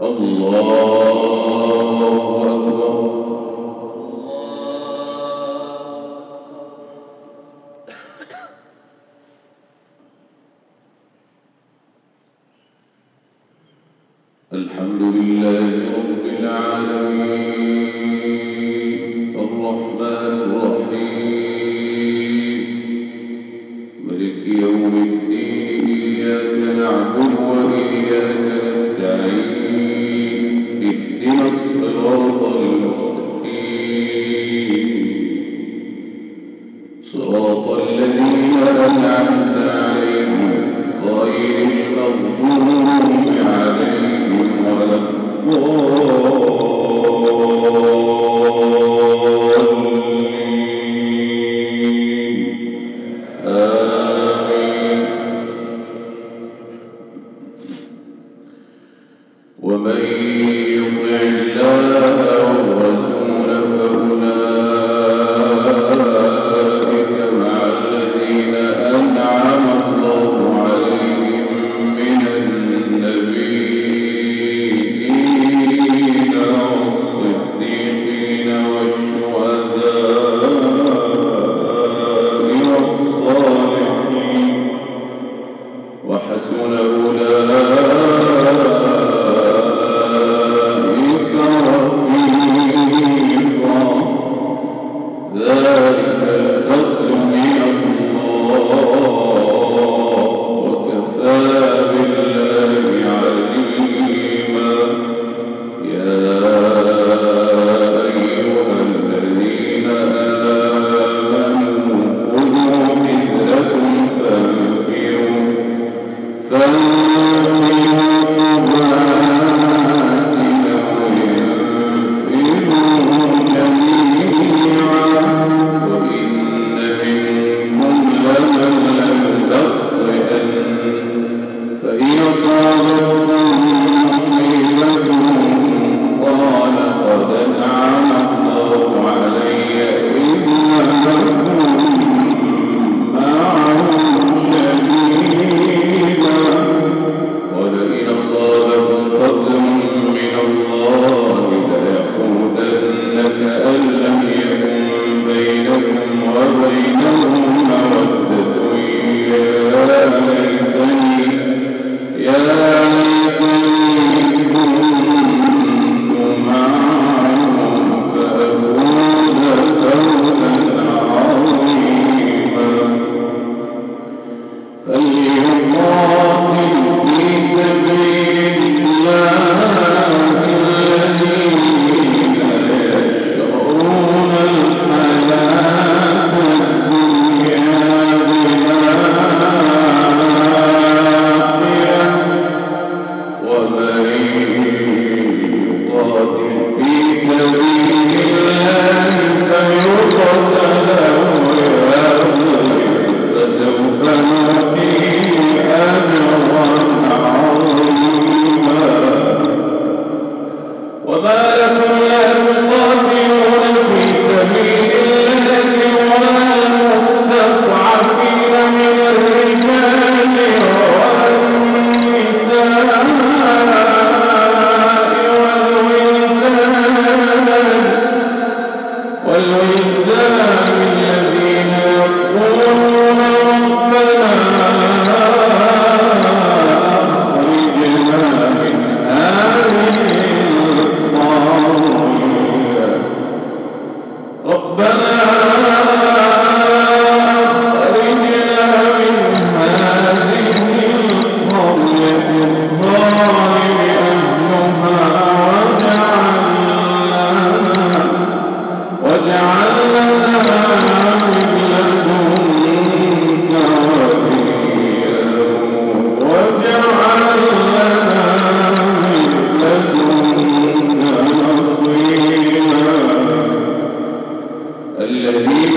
الحمد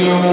يوم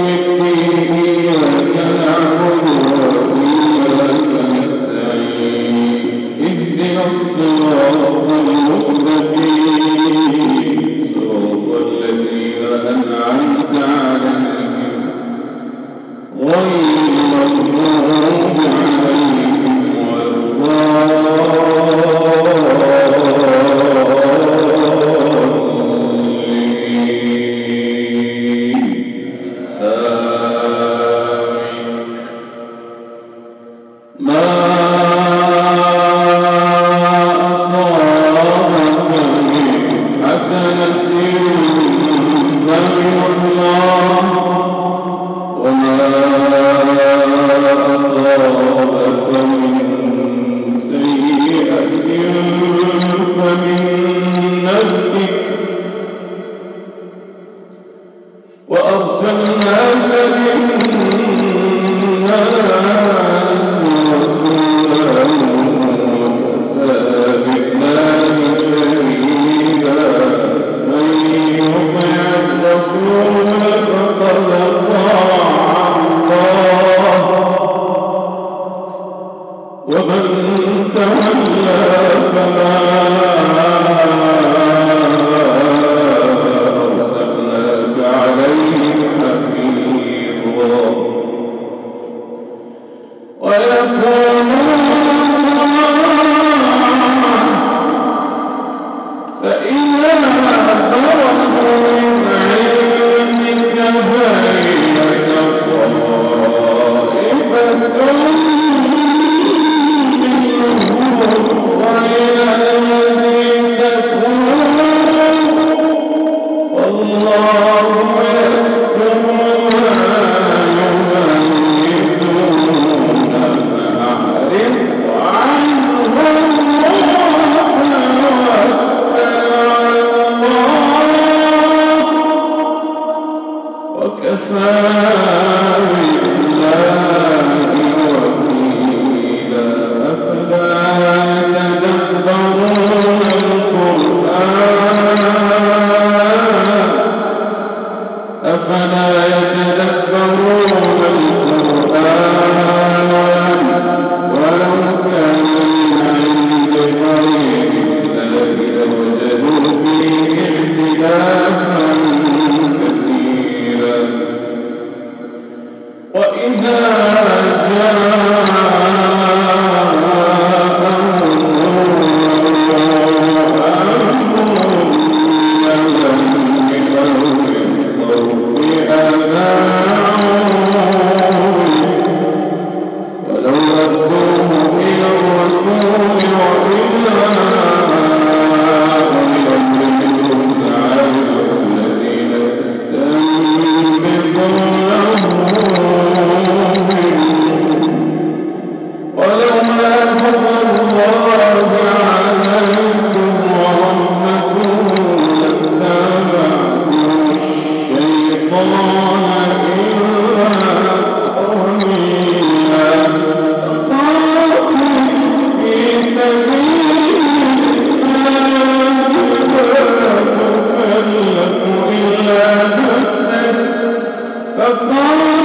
Goodbye.